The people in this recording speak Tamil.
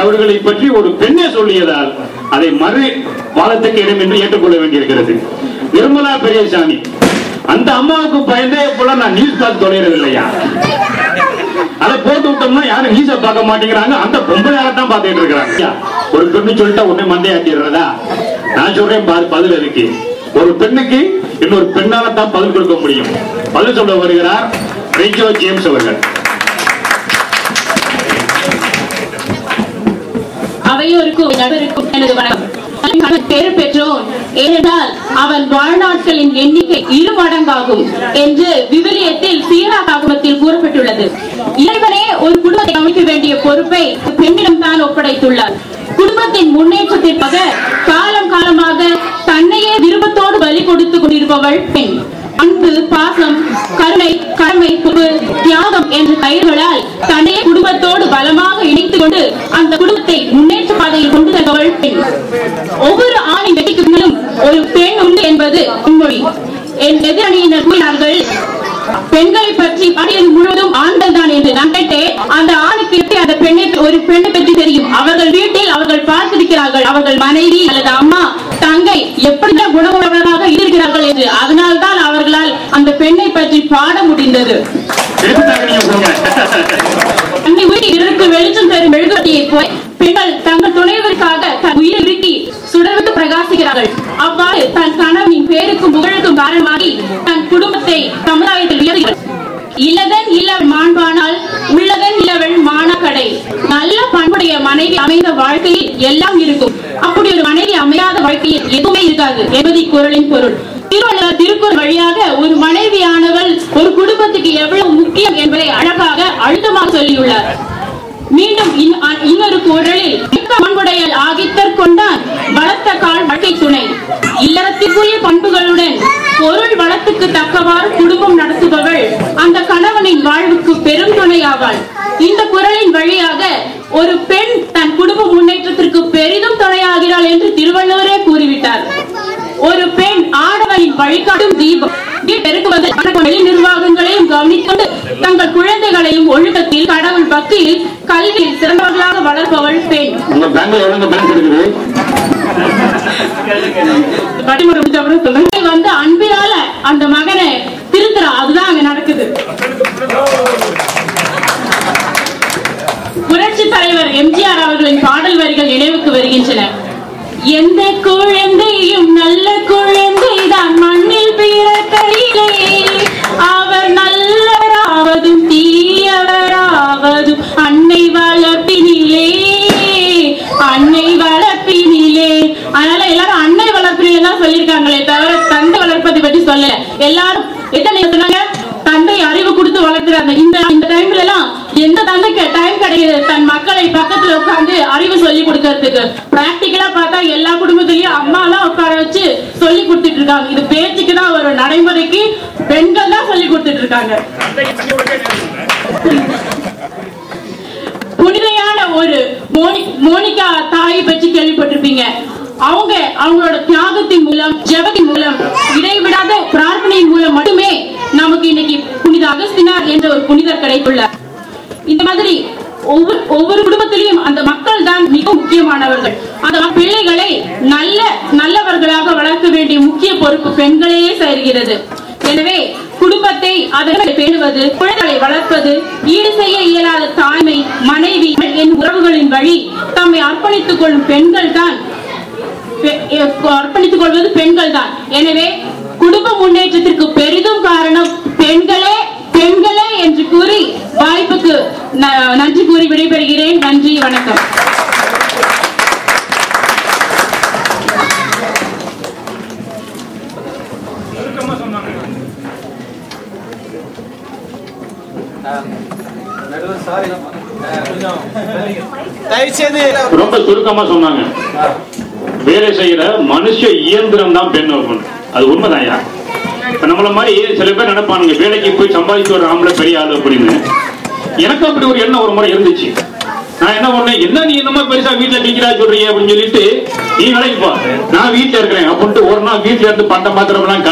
தவறுகளை பற்றி ஒரு பெண்ணே சொல்லியதால் அதை மறு வாதத்துக்கு இடம் என்று ஏற்றுக்கொள்ள வேண்டியிருக்கிறது. நிர்மலா பெரியசாமி அந்த அம்மாவுக்கு பயந்தே போல நான் நியூஸ் பார்த்து தொலைறதில்லையா அதை போட்டு விட்டோம்னா யாரும் நியூஸ பார்க்க மாட்டேங்கிறாங்க. அந்த பொம்பளையால தான் பார்த்துட்டு இருக்கிறாங்க. ஒரு பெண்ணு சொல்லிட்டா உடனே மண்டையாட்டிடுறதா நான் சொல்றேன் பாரு பதில் இருக்கு ஒரு பெண்ணுக்கு இன்னொரு பெண்ணால தான் பதில் கொடுக்க முடியும். பதில் சொல்ல வருகிறார் ஜேம்ஸ் அவர்கள். நபருக்கும் எனது வணக்கம். அவன் பெரு பெற்றோன் ஏனென்றால் அவன் வாழ்நாட்களின் எண்ணிக்கை இரு மடங்காகும் என்று விவிலியத்தில் சீராகாகமத்தில் கூறப்பட்டுள்ளது. இறைவனே ஒரு குடும்பத்தை அமைக்க வேண்டிய பொறுப்பை பெண்ணிடம் தான் ஒப்படைத்துள்ளார். குடும்பத்தின் முன்னேற்றத்திற்காக காலம் காலமாக தன்னையே விருப்பத்தோடு பலி கொடுத்து கொண்டிருப்பவள் பெண். அன்பு பாசம் கருணை தியாகம் என்ற பெயர்களால் தன்னை குடும்பத்தோடு பலமாக இணைத்துக் கொண்டு அந்த குடும்பத்தை முன்னேற்ற பாதையில் கொண்டு செல்பவள் பெண். ஒவ்வொரு ஆணின் வெற்றிக்கு ஒரு பெண் உண்டு என்பது உண்மொழி. என் எதிரணியினர் கூறினார்கள் பெண்களை பற்றி பாடியது முழுவதும் ஆண்கள் தான் என்று நான் கேட்டேன். அந்த ஆணுக்கு எப்படி அந்த பெண்ணை ஒரு பெண்ணை பற்றி தெரியும்? அவர்கள் வீட்டில் அவர்கள் பார்த்திருக்கிறார்கள். அவர்கள் மனைவி அல்லது அம்மா தங்கை எப்படிதான் குணமுள்ளவர்களாக இருக்கிறார்கள் என்று. அதனால்தான் அவர்களால் அந்த பெண்ணை பற்றி பாட முடிந்தது. வெளிச்சம் தரும் மெழுகுவர்த்தியை போய் பெண்கள் தங்கள் துணைவருக்காக தன் இறுக்கி பிரகாசிக்கிறார்கள். அவ்வாறு தன் கணவனின் பேருக்கும் புகழுக்கும் காரணமாகி தன் குடும்பத்தை சமுதாயத்தில் உயர்கிறார்கள் இல்லதன் இல்லவள் மாண்பானால் உள்ளதன் இல்லவள் மானக்கடை. நல்ல பண்புடைய மனைவி அமைந்த வாழ்க்கையில் எல்லாம் இருக்கும். அப்படி ஒரு மனைவி அமையாத வாழ்க்கையில் எதுவுமே இருக்காது. என்பதை குரலின் பொருள். திருக்குறள் வழியாக ஒரு மனைவியானவள் ஒரு குடும்பத்துக்கு எவ்வளவு முக்கியம் என்பதை அழகாக அழுத்தமாக சொல்லியுள்ளார். மீண்டும் இன்னொரு குரலில் பண்புடையல் ஆகித்தற் கொண்டான் வளர்த்த கால் வாழ்க்கை துணை. இல்லறத்திற்குரிய பண்புகளுடன் பொருள் வளத்துக்கு தக்கவாறு குடும்பம் நடத்துபவள். அந்த கணவனின் வாழ்வுக்கு பெரும் துணையாவாள். இந்த குரலின் வழியாக ஒரு பெண் தன் குடும்ப முன்னேற்றத்திற்கு பெரிதும் துணையாகிறாள் என்று திருவள்ளுவரே கூறிவிட்டார். ஒரு பெண் ஆடவனின் வழிகாட்டும் தீபம். வீடு பெருக்குவது வணக்கம். வெளி நிர்வாகங்களையும் கவனித்துக்கொண்டு தங்கள் குழந்தைகளையும் ஒழுக்கத்தில் கடவுள் பக்தியில் கல்வியில் சிறந்தவர்களாக வளர்ப்பவள் பெண். வந்து அன்பினால அந்த மகனை திருத்துறா. அதுதான் அங்க நடக்குது. புரட்சி தலைவர் எம்ஜிஆர் அவர்களின் பாடல் வரிகள் நினைவுக்கு வருகின்றன. எந்த குழந்தையும் நல்ல குழந்தை தான் மண்ணில் பிறக்கையிலே அவர் நல்லராவதும் தீயவராவதும். அன்னை வளர்ப்பினிலே அன்னை வளர்ப்பினிலே. அதனால எல்லாரும் அன்னை வளர்ப்பினிலே தான் சொல்லியிருக்காங்களே தவிர தந்தை வளர்ப்பதை பற்றி சொல்லல. எல்லாரும் எத்தனை சொன்னாங்க? தந்தை அறிவு கொடுத்து வளர்க்கிறாங்க. இந்த இந்த டைம்ல எல்லாம் எந்த தந்தைக்கு டைம் கிடையாது. தன் மக்களை பக்கத்துல உட்கார்ந்து அறிவு சொல்லி கொடுக்கறதுக்கு பிராக்டிக்கலா பார்த்தா எல்லா குடும்பத்திலயும் அம்மா எல்லாம் உட்கார வச்சு சொல்லி கொடுத்துட்டு இருக்காங்க இது பேச்சுக்கு தான் வரும். நடைமுறைக்கு பெண்கள் தான் சொல்லி கொடுத்துட்டு இருக்காங்க புனிதையான ஒரு மோனி மோனிகா தாயை பற்றி கேள்விப்பட்டிருப்பீங்க. அவங்க அவங்களோட தியாகத்தின் மூலம் ஜெபத்தின் மூலம் இடைவிடாத பிரார்த்தனையின் மூலம் மட்டுமே நமக்கு இன்னைக்கு புனித அகஸ்தினார் என்ற ஒரு புனிதர் கிடைத்துள்ளார். இந்த மாதிரி ஒவ்வொரு ஒவ்வொரு குடும்பத்திலையும் அந்த மக்கள் தான் மிக முக்கியமானவர்கள். அந்த பிள்ளைகளை நல்ல நல்லவர்களாக வளர்க்க வேண்டிய முக்கிய பொறுப்பு பெண்களையே சேர்கிறது. எனவே குடும்பத்தை அதனை பேணுவது குழந்தைகளை வளர்ப்பது ஈடு செய்ய இயலாத தாய்மை மனைவி என் உறவுகளின் வழி தம்மை அர்ப்பணித்துக் கொள்ளும் பெண்கள் தான் அர்ப்பணித்துக் கொள்வது பெண்கள் தான் எனவே குடும்ப முன்னேற்றத்திற்கு பெரிதும் காரணம் பெண்களே பெண்களே என்று கூறி வாய்ப்புக்கு நன்றி கூறி விடைபெறுகிறேன். நன்றி வணக்கம். ரொம்ப சுருக்கமா சொன்னாங்க. வேலை செய்யற மனுஷ இயந்திரம் தான் பெண் ஒருவன். அது உண்மைதான்யா? இப்ப நம்மள மாதிரி சில பேர் நினைப்பானுங்க வேலைக்கு போய் சம்பாதிச்சு ஒரு ஆம்பளை பெரிய ஆளு அப்படின்னு. எனக்கு அப்படி ஒரு எண்ணம் ஒரு முறை இருந்துச்சு. நான் என்ன பண்ணேன் என்ன நீ என்னமோ பெருசா வீட்டுல நிக்கிறா சொல்றீங்க அப்படின்னு சொல்லிட்டு நீ வேலைக்கு போ. நான் வீட்டுல இருக்கிறேன் அப்படின்ட்டு ஒரு நாள் வீட்டுல இருந்து பண்ட மாத்திரம் எல்லாம்